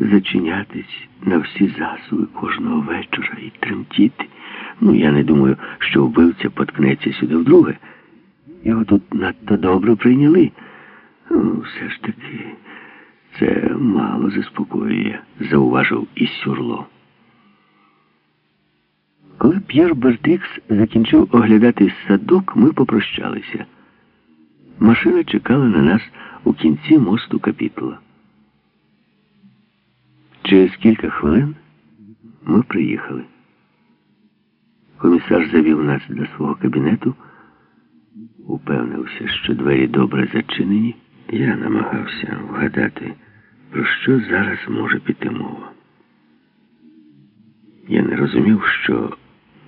зачинятись на всі засуви кожного вечора і тремтіти. Ну, я не думаю, що вбивця поткнеться сюди вдруге. Його тут надто добре прийняли. Ну, все ж таки, це мало заспокоює, зауважив і Сюрло. Коли П'єр Бертрікс закінчив оглядати садок, ми попрощалися. Машина чекала на нас у кінці мосту капітула. Через кілька хвилин ми приїхали. Комісар завів нас до свого кабінету, упевнився, що двері добре зачинені. Я намагався вгадати, про що зараз може піти мова. Я не розумів, що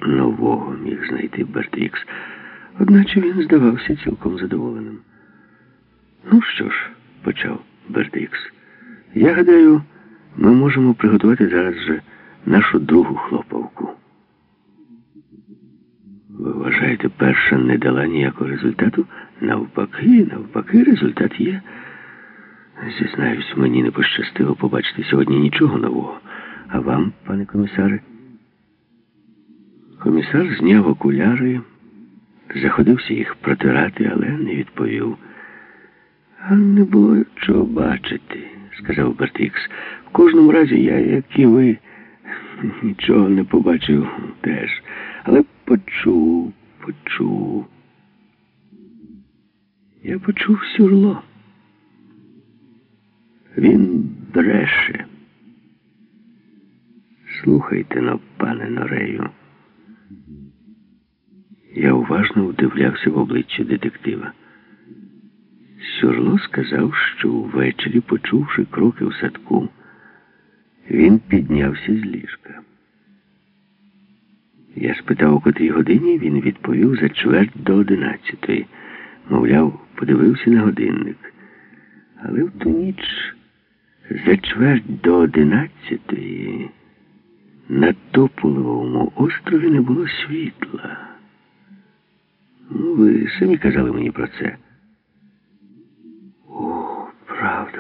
нового міг знайти Бертрікс, одначе він здавався цілком задоволеним. Ну що ж, почав Бертрікс, я гадаю, ми можемо приготувати зараз же нашу другу хлопавку. Ви вважаєте, перша не дала ніякого результату? Навпаки, навпаки, результат є. Зізнаюсь, мені не пощастило побачити сьогодні нічого нового. А вам, пане комісаре? Комісар зняв окуляри, заходився їх протирати, але не відповів. А не було чого бачити, сказав Бертікс. В кожному разі я, як і ви, нічого не побачив теж. Але почув, почув. Я почув сюрло. Він бреше. Слухайте но, пане Норею. Я уважно вдивлявся в обличчя детектива. Сюрло сказав, що ввечері, почувши кроки в садку, він піднявся з ліжка. Я спитав, у котрій годині він відповів за чверть до одинадцятої. Мовляв, подивився на годинник. Але в ту ніч за чверть до одинадцятої на Тополовому острові не було світла. Ну, ви самі казали мені про це. О,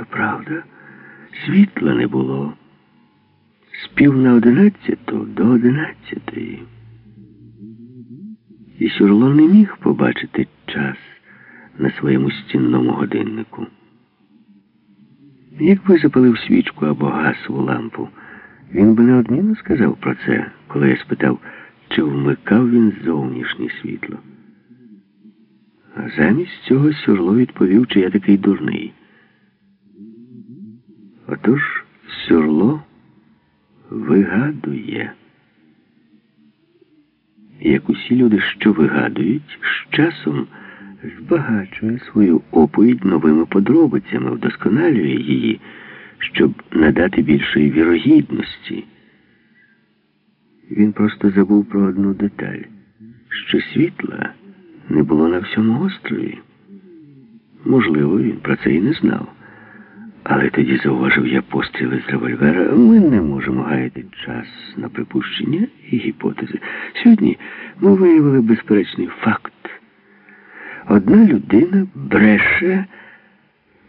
правда, правда. Світла не було. З пів на одинадцяту до одинадцятої. І Сюрло не міг побачити час на своєму стінному годиннику. Якби запалив свічку або гасову лампу, він би неодмінно сказав про це, коли я спитав, чи вмикав він зовнішнє світло. А замість цього Сюрло відповів, чи я такий дурний. Отож Сюрло вигадує. Як усі люди, що вигадують, з часом збагачує свою оповідь новими подробицями, вдосконалює її, щоб надати більшої вірогідності. Він просто забув про одну деталь, що світла не було на всьому острові. Можливо, він про це і не знав. Але тоді зауважив я постріли з револьвера. Ми не можемо гаяти час на припущення і гіпотези. Сьогодні ми виявили безперечний факт. Одна людина бреше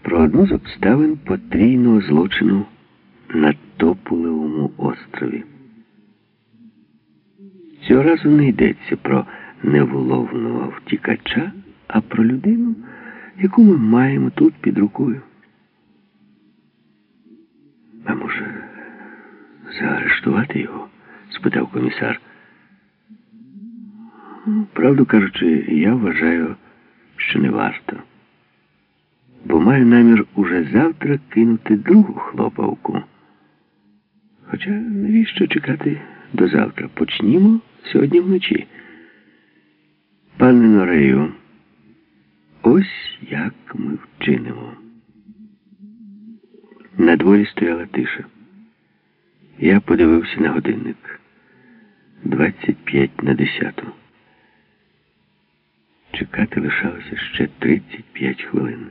про одну з обставин потрійного злочину на Топулевому острові. Цього разу не йдеться про невловного втікача, а про людину, яку ми маємо тут під рукою. А може, заарештувати його? спитав комісар. Правду кажучи, я вважаю, що не варто. Бо маю намір уже завтра кинути другу хлопавку. Хоча навіщо чекати до завтра? Почнімо сьогодні вночі. Пане Норею, ось як ми вчинимо. На дворі стояла тиша. Я подивився на годинник. 25 на 10. Чекати лишалося ще 35 хвилин.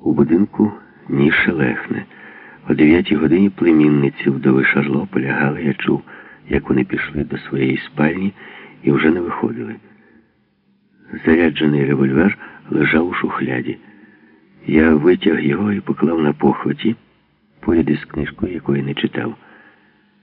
У будинку ні шелехне. О 9 годині племінниці вдови Шарло полягали. Я чув, як вони пішли до своєї спальні і вже не виходили. Заряджений револьвер лежав у шухляді. Я витяг його і поклав на похваті, поряд із книжкою, якої не читав.